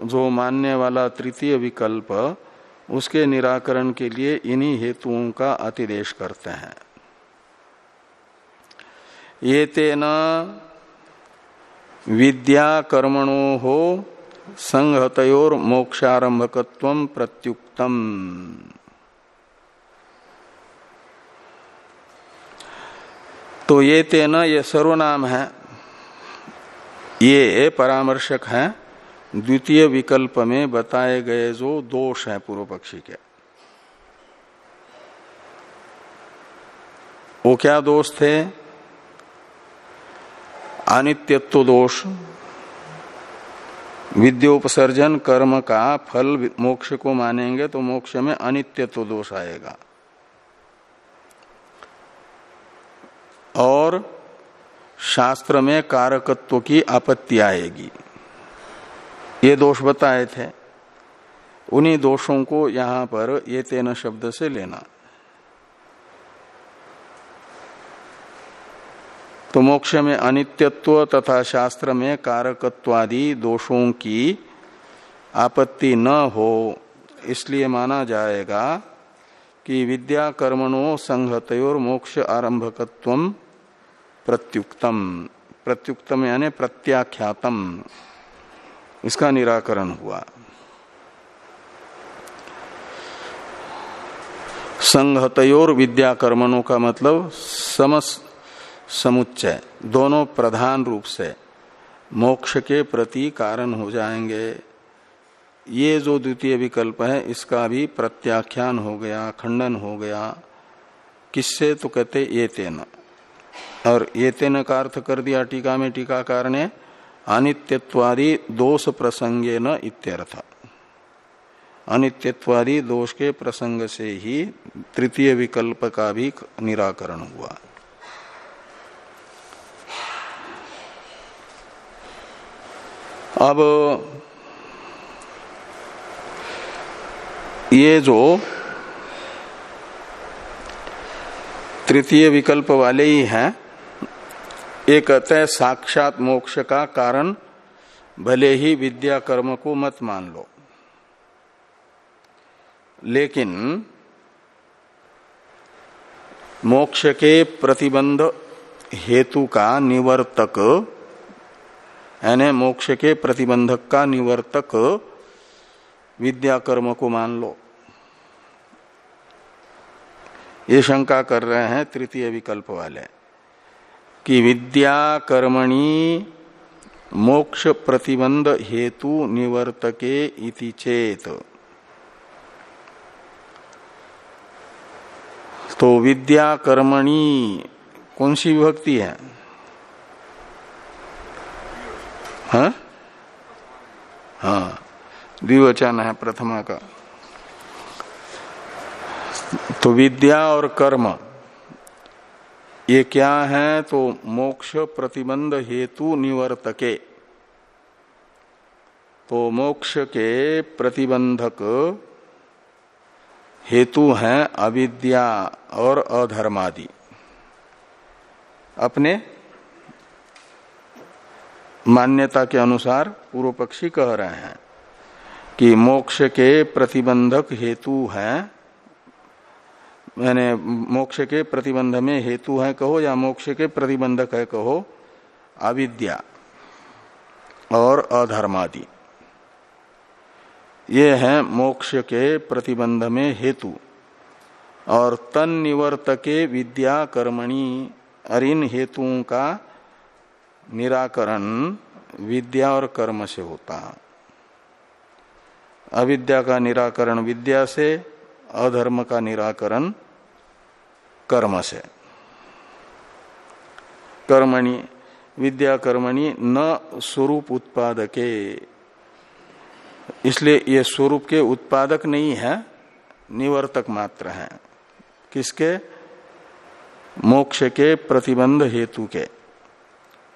जो मानने वाला तृतीय विकल्प उसके निराकरण के लिए इन्हीं हेतुओं का अतिदेश करते हैं। ये तेना विद्या कर्मणो हो संहतोर मोक्षारंभकत्व प्रत्युक्तम। तो ये तेना ये सर्वनाम है। ये परामर्शक है। द्वितीय विकल्प में बताए गए जो दोष है पूर्व पक्षी के। वो क्या दोष थे? अनित्यत्व दोष, विद्योपसर्जन कर्म का फल मोक्ष को मानेंगे तो मोक्ष में अनित्यत्व दोष आएगा। और शास्त्र में कारकत्व की आपत्ति आएगी। ये दोष बताए थे। उन्हीं दोषों को यहाँ पर ये तेन शब्द से लेना। तो मोक्ष में अनित्यत्व तथा शास्त्र में कारकत्वादि दोषों की आपत्ति न हो, इसलिए माना जाएगा कि विद्या कर्मणों संहतोर मोक्ष आरंभकत्व प्रत्युक्तम। प्रत्युक्तम यानी प्रत्याख्यातम। इसका निराकरण हुआ। संहतोर विद्या कर्मणों का मतलब समस्त समुच्चय। दोनों प्रधान रूप से मोक्ष के प्रति कारण हो जाएँगे। ये जो द्वितीय विकल्प है, इसका भी प्रत्याख्यान हो गया, खंडन हो गया। किससे? तो कहते ये तेना और ये तेन का अर्थ कर दिया टीका में टीकाकार ने अनित्यत्वादि दोष प्रसंगे न इत्यर्थ। अनित्यत्वादि दोष के प्रसंग से ही तृतीय विकल्प का भी निराकरण हुआ। अब ये जो तृतीय विकल्प वाले ही हैं। ये कहते हैं, साक्षात मोक्ष का कारण, भले ही विद्या कर्म को मत मान लो। लेकिन, मोक्ष के प्रतिबंध हेतु का निवर्तक, यानी मोक्ष के प्रतिबंधक का निवर्तक विद्या कर्म को मान लो। ये शंका कर रहे हैं तृतीय विकल्प वाले। कि विद्या कर्मणि मोक्ष प्रतिबंध हेतु निवर्तके इति चेत। तो विद्या कर्मणि कौन सी विभक्ति है? हाँ? हाँ। द्विवचन है प्रथमा का। तो विद्या और कर्म, ये क्या है? तो मोक्ष प्रतिबंध हेतु निवर्तके। तो मोक्ष के प्रतिबंधक हेतु हैं अविद्या और अधर्मादि। अपने मान्यता के अनुसार पूर्व पक्षी कह रहे हैं कि मोक्ष के प्रतिबंधक हेतु हैं मैंने मोक्ष के प्रतिबंध में हेतु है कहो या मोक्ष के प्रतिबंधक है कहो, अविद्या और अधर्मादि। ये है मोक्ष के प्रतिबंध में हेतु। और तन निवर्तके विद्या कर्मणि अरिन हेतुओं का निराकरण विद्या और कर्म से होता है। अविद्या का निराकरण विद्या से, अधर्म का निराकरण कर्म से। कर्मणि विद्या कर्मणि न स्वरूप उत्पादके। इसलिए ये स्वरूप के उत्पादक नहीं है, निवर्तक मात्र है। किसके? मोक्ष के प्रतिबंध हेतु के।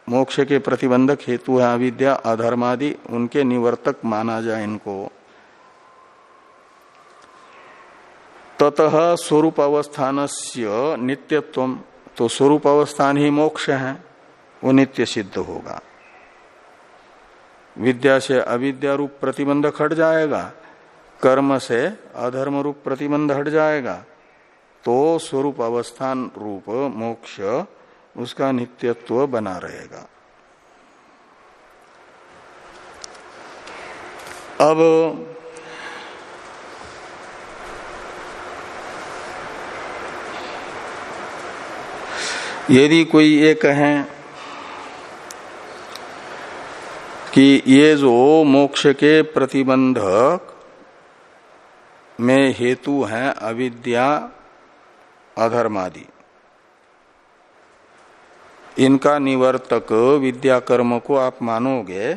मोक्ष के प्रतिबंधक हेतु है अविद्या, अधर्मादि, उनके निवर्तक माना जाए इनको। ततः स्वरूप अवस्थान से नित्यत्व तो स्वरूप अवस्थान ही मोक्ष है, वो नित्य सिद्ध होगा। विद्या से अविद्या रूप प्रतिबंध हट जाएगा, कर्म से अधर्म रूप प्रतिबंध हट जाएगा तो स्वरूप अवस्थान रूप मोक्ष, उसका नित्यत्व बना रहेगा। अब यदि कोई ये कहे कि ये जो मोक्ष के प्रतिबंधक में हेतु है अविद्या, अधर्मादि, इनका निवर्तक विद्या कर्म को आप मानोगे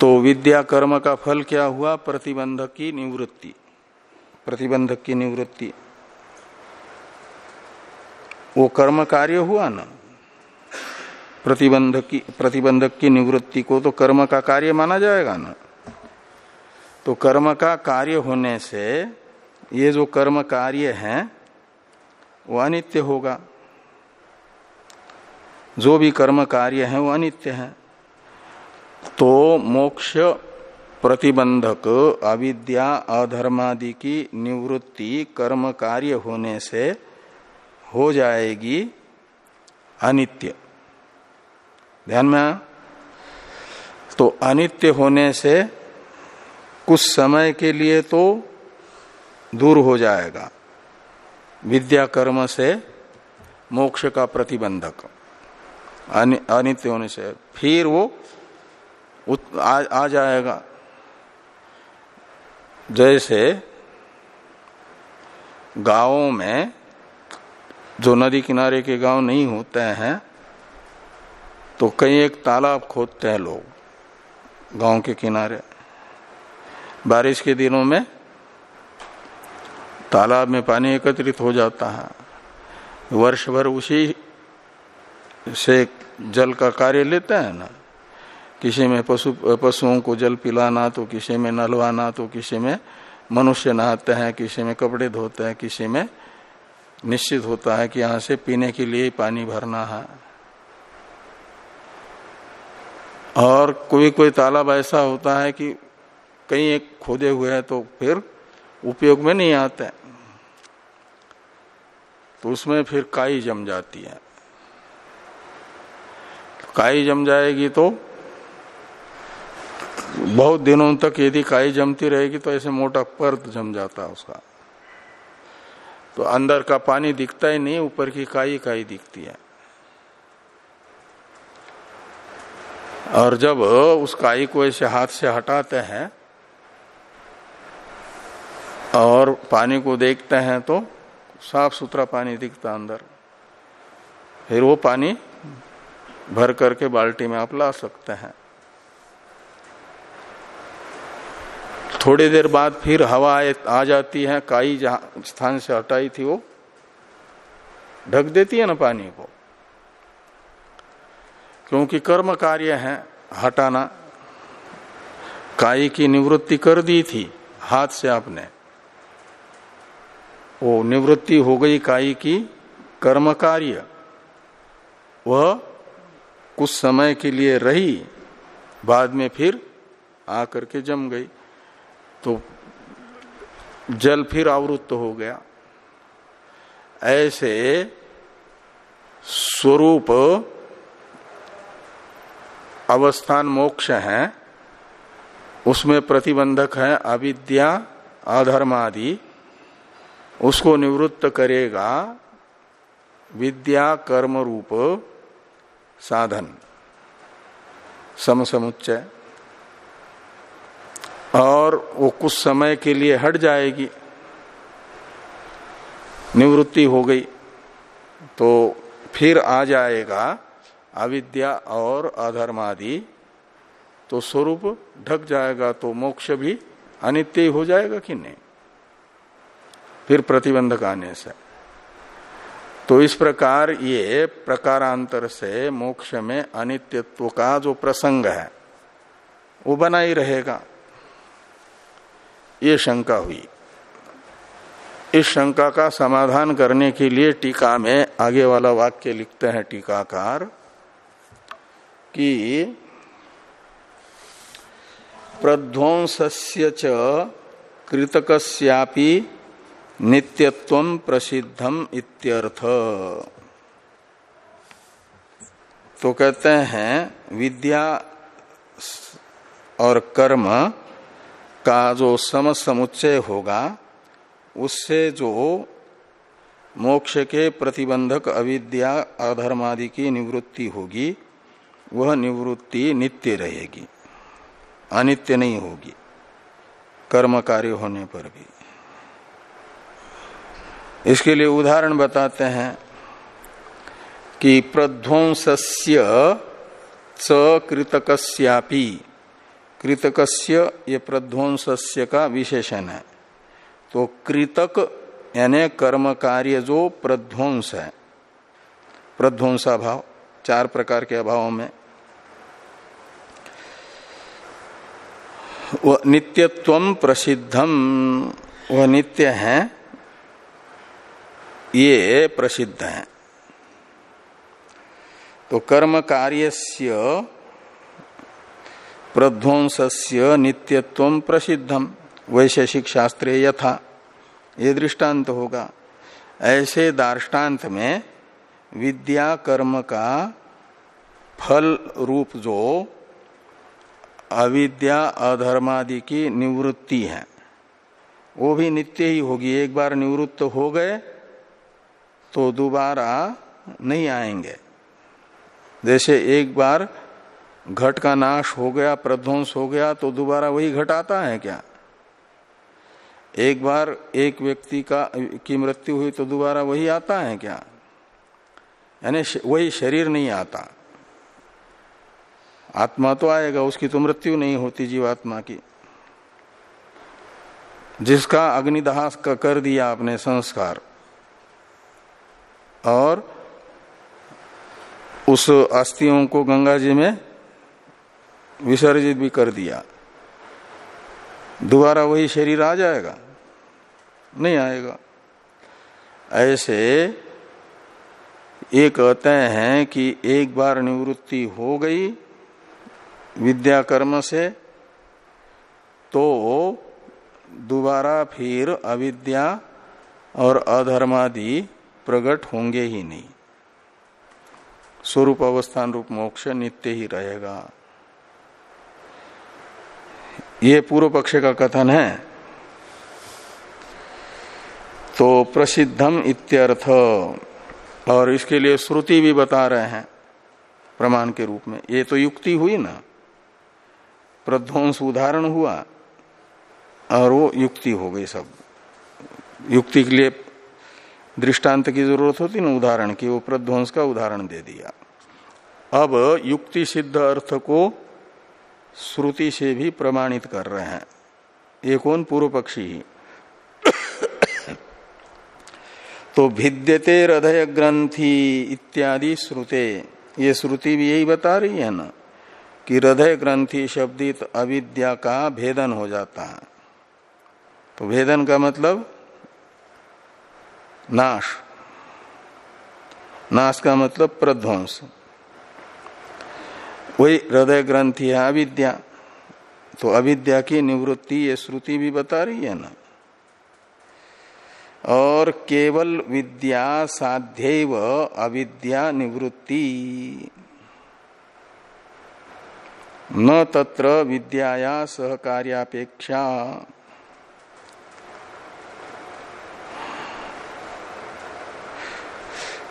तो विद्या कर्म का फल क्या हुआ? प्रतिबंधक की निवृत्ति। प्रतिबंधक की निवृत्ति। वो कर्म कार्य हुआ ना। प्रतिबंधक की प्रतिबंधक की निवृत्ति को तो कर्म का कार्य माना जाएगा ना। तो कर्म का कार्य होने से ये जो कर्म कार्य है, वो अनित्य होगा। जो भी कर्म कार्य है, वो अनित्य है। तो मोक्ष प्रतिबंधक, अविद्या, अधर्मादि की निवृत्ति कर्म कार्य होने से हो जाएगी अनित्य। ध्यान में तो अनित्य होने से कुछ समय के लिए तो दूर हो जाएगा। विद्या कर्म से मोक्ष का प्रतिबंधक। अनित्य होने से फिर वो आ, आ जाएगा। जैसे गाँवों में जो नदी किनारे के गाँव नहीं होते हैं तो कई एक तालाब खोदते हैं लोग, गाँव के किनारे। बारिश के दिनों में तालाब में पानी एकत्रित हो जाता है। वर्ष भर उसी से जल का कार्य लेते हैं ना। किसी में पशु, पशुओं को जल पिलाना तो किसी में नलवाना तो किसी में मनुष्य नहाते हैं, किसी में कपड़े धोते हैं, किसी में निश्चित होता है कि यहाँ से पीने के लिए ही पानी भरना है। और कोई कोई तालाब ऐसा होता है कि कहीं एक खोदे हुए हैं तो फिर उपयोग में नहीं आते। तो उसमें फिर काई जम जाती है। काई जम जाएगी तो बहुत दिनों तक यदि काई जमती रहेगी तो ऐसे मोटा पर्द जम जाता है उसका। तो अंदर का पानी दिखता ही नहीं, ऊपर की काई काई दिखती है। और जब उस काई को ऐसे हाथ से हटाते हैं और पानी को देखते हैं तो साफ़ सुथरा पानी दिखता अंदर। फिर वो पानी भर करके बाल्टी में आप ला सकते हैं। थोड़ी देर बाद फिर हवा आ जाती है, काई जहाँ स्थान से हटाई थी वो, ढक देती है ना पानी को। क्योंकि कर्म कार्य है, हटाना। काई की निवृत्ति कर दी थी, हाथ से आपने। वो निवृत्ति हो गई काई की कर्म कार्य। वह कुछ समय के लिए रही, बाद में फिर आकर के जम गई। तो जल फिर आवृत्त हो गया। ऐसे स्वरूप अवस्थान मोक्ष है, उसमें प्रतिबंधक है, अविद्या अधर्म आदि उसको निवृत्त करेगा विद्या कर्म रूप साधन समसमुच्चय और वो कुछ समय के लिए हट जाएगी। निवृत्ति हो गई। तो फिर आ जाएगा अविद्या और अधर्म आदि तो स्वरूप ढक जाएगा तो मोक्ष भी अनित्य हो जाएगा कि नहीं? फिर प्रतिबंधक आने से। तो इस प्रकार ये प्रकारांतर से मोक्ष में अनित्यत्व का जो प्रसंग है, वो बना ही रहेगा। ये शंका हुई। इस शंका का समाधान करने के लिए टीका में आगे वाला वाक्य लिखते हैं टीकाकार कि प्रध्वंस्य च कृतकस्यापि नित्यत्व प्रसिद्धम इत्यर्थ। तो कहते हैं, विद्या और कर्म का जो सम समुच्चय होगा, उससे जो मोक्ष के प्रतिबंधक अविद्या, अधर्मादि की निवृत्ति होगी, वह निवृत्ति नित्य रहेगी, अनित्य नहीं होगी, कर्म कार्य होने पर भी। इसके लिए उदाहरण बताते हैं कि प्रध्वंस्य च कृतकस्यापि कृतकस्य ये प्रध्वंस्य का विशेषण है। तो कृतक यानी कर्म कार्य जो प्रध्वंस है। प्रध्वंसा भाव चार प्रकार के अभावों में। वह नित्यत्व प्रसिद्धम वह नित्य है, ये प्रसिद्ध है। तो कर्म कार्यस्य प्रध्वंस्य नित्यत्व प्रसिद्धम। वैशेषिक शास्त्र यथा। ये दृष्टांत होगा। ऐसे दार्टान्त में विद्या कर्म का फल रूप जो अविद्या, अधर्मादि की निवृत्ति है, वो भी नित्य ही होगी। एक बार निवृत्त हो गए तो दोबारा नहीं आएँगे। जैसे एक बार घट का नाश हो गया, प्रध्वंस हो गया तो दोबारा वही घट आता है क्या? एक बार एक व्यक्ति का, की मृत्यु हुई तो दोबारा वही आता है क्या? यानी वही शरीर नहीं आता। आत्मा तो आएगा, उसकी तो मृत्यु नहीं होती जीवात्मा की। जिसका अग्निदाह कर दिया आपने संस्कार। और उस अस्थियों को गंगा जी में विसर्जित भी कर दिया। दोबारा वही शरीर आ जाएगा? नहीं आएगा। ऐसे ये कहते हैं कि एक बार निवृत्ति हो गई विद्या कर्म से तो दोबारा फिर अविद्या और अधर्मादि प्रकट होंगे ही नहीं। स्वरूप अवस्थान रूप मोक्ष नित्य ही रहेगा। ये पूर्व पक्ष का कथन है। तो प्रसिद्धम इत्यर्थ, और इसके लिए श्रुति भी बता रहे हैं प्रमाण के रूप में। ये तो युक्ति हुई ना। प्रध्वंस उदाहरण हुआ, और वो युक्ति हो गई सब। युक्ति के लिए दृष्टांत की ज़रूरत होती ना उदाहरण की, वो प्रध्वंस का उदाहरण दे दिया। अब युक्ति सिद्ध अर्थ को श्रुति से भी प्रमाणित कर रहे हैं। ये कौन पूर्व पक्षी? ही तो भिद्यते हृदय ग्रंथि इत्यादि श्रुते। ये श्रुति भी यही बता रही है ना, कि हृदय ग्रंथि शब्दित अविद्या का भेदन हो जाता है। तो भेदन का मतलब नाश। नाश का मतलब प्रध्वंस। वही हृदय ग्रंथि है अविद्या। तो अविद्या की निवृत्ति ये श्रुति भी बता रही है ना। और केवल विद्या साध्यव अविद्या निवृत्ति। न तत्र विद्याया सहकार्यापेक्षा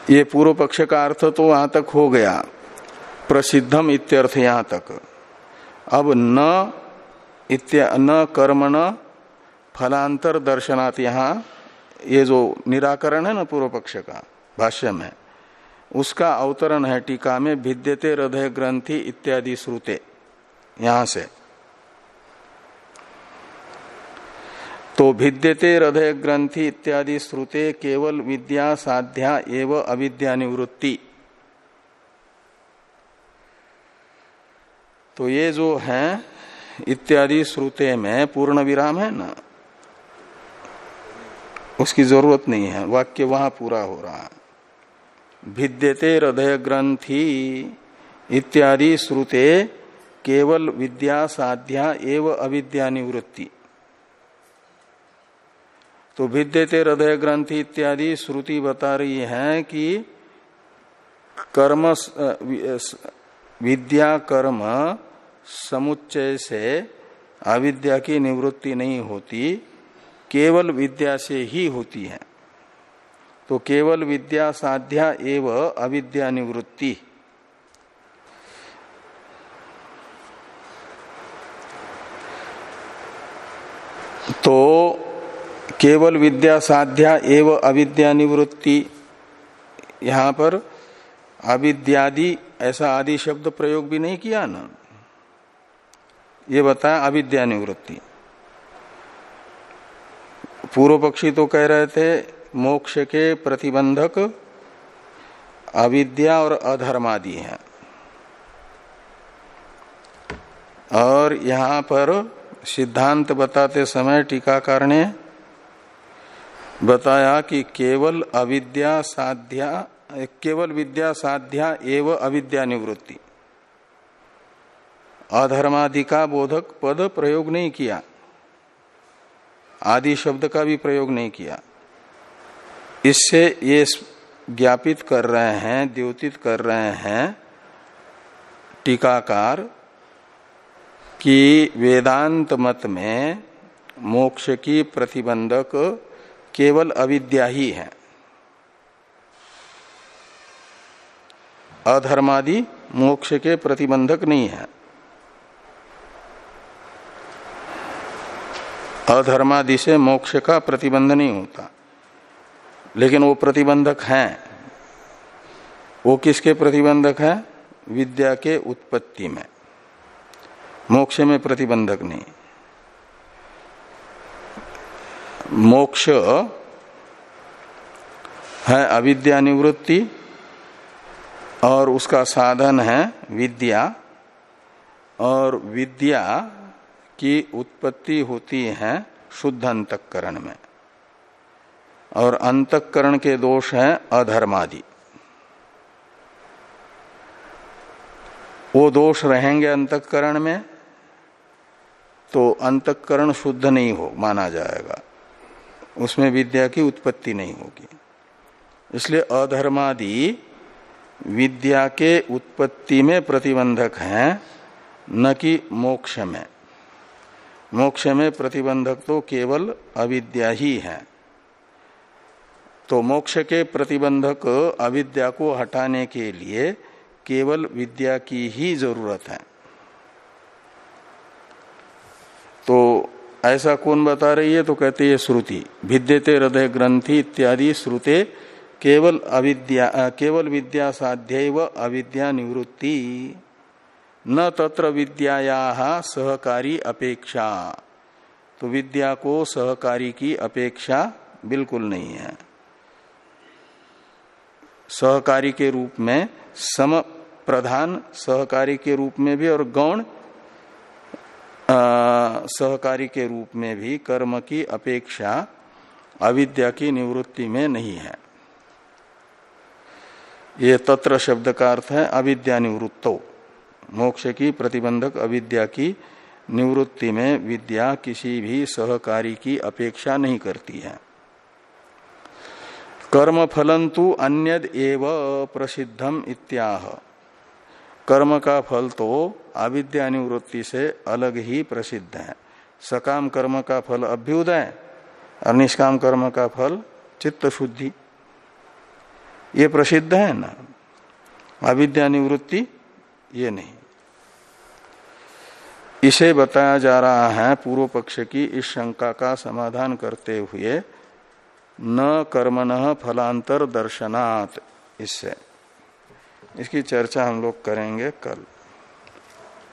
ये पूर्व पक्ष का अर्थ तो वहाँ तक हो गया। प्रसिद्धम इत्यर्थ यहाँ तक। अब न कर्म न फलांतर दर्शनात् यहाँ ये जो निराकरण है ना पूर्व पक्ष का, भाष्य में, उसका अवतरण है टीका में, भिद्यते हृदय ग्रंथि इत्यादि श्रुते, यहाँ से। तो भिद्यते हृदय ग्रंथि इत्यादि श्रुते केवल विद्या साध्या एवं अविद्या निवृत्ति। तो ये जो है, इत्यादि श्रुते में पूर्ण विराम है ना? उसकी ज़रूरत नहीं है, वाक्य वहाँ पूरा हो रहा भिद्यते हृदय ग्रंथि इत्यादि श्रुते केवल विद्या साध्या एवं अविद्या निवृत्ति। तो भिद्यते हृदय ग्रंथि इत्यादि श्रुति बता रही है कि कर्म विद्या कर्म समुच्चय से अविद्या की निवृत्ति नहीं होती, केवल विद्या से ही होती है। तो केवल विद्या साध्या एवं अविद्या निवृत्ति। तो केवल विद्या साध्या एवं अविद्या निवृत्ति, यहाँ पर अविद्यादि, ऐसा आदि शब्द प्रयोग भी नहीं किया ना। ये बताया अविद्या निवृत्ति। पूर्व पक्षी तो कह रहे थे, मोक्ष के प्रतिबंधक अविद्या और अधर्मादि है। और यहाँ पर सिद्धांत बताते समय टीकाकार ने बताया कि केवल अविद्या साध्या केवल विद्या साध्या एवं अविद्या निवृत्ति। अधर्मादि का बोधक पद प्रयोग नहीं किया। आदि शब्द का भी प्रयोग नहीं किया। इससे ये ज्ञापित कर रहे हैं, द्योतित कर रहे हैं टीकाकार कि वेदांत मत में मोक्ष की प्रतिबंधक केवल अविद्या ही है। अधर्मादि मोक्ष के प्रतिबंधक नहीं है। अधर्मादि से मोक्ष का प्रतिबंध नहीं होता। लेकिन वो प्रतिबंधक हैं। वो किसके प्रतिबंधक है? विद्या के उत्पत्ति में। मोक्ष में प्रतिबंधक नहीं। मोक्ष है अविद्या निवृत्ति और उसका साधन है विद्या। और विद्या की उत्पत्ति होती है शुद्ध अंतकरण में। और अंतकरण के दोष है अधर्मादि। वो दोष रहेंगे अंतकरण में तो अंतकरण शुद्ध नहीं हो, माना जाएगा। उसमें विद्या की उत्पत्ति नहीं होगी। इसलिए अधर्मादि विद्या के उत्पत्ति में प्रतिबंधक हैं, न कि मोक्ष में। मोक्ष में प्रतिबंधक तो केवल अविद्या ही है। तो मोक्ष के प्रतिबंधक अविद्या को हटाने के लिए केवल विद्या की ही ज़रूरत है। तो ऐसा कौन बता रही है? तो कहते हैं श्रुति भिद्यते हृदय ग्रंथि इत्यादि श्रुते केवल अविद्या केवल विद्या साध्य अविद्या निवृत्ति। न तत्र विद्याया सहकारी अपेक्षा। तो विद्या को सहकारी की अपेक्षा बिल्कुल नहीं है। सहकारी के रूप में सम प्रधान, सहकारी के रूप में भी और गौण सहकारी के रूप में भी कर्म की अपेक्षा अविद्या की निवृत्ति में नहीं है। ये तत्र शब्द का अर्थ है अविद्या निवृत्तो। मोक्ष की प्रतिबंधक अविद्या की निवृत्ति में विद्या किसी भी सहकारी की अपेक्षा नहीं करती है। कर्म फलंतु अन्यद एव प्रसिद्धम इत्याह। कर्म का फल तो अविद्या निवृत्ति से अलग ही प्रसिद्ध है। सकाम कर्म का फल अभ्युदय, और निष्काम कर्म का फल चित्त शुद्धि ये प्रसिद्ध है ना? अविद्या निवृत्ति, ये नहीं। इसे बताया जा रहा है पूर्व पक्ष की इस शंका का समाधान करते हुए, न कर्मन फलांतर दर्शनात् इससे। इसकी चर्चा हम लोग करेंगे कल।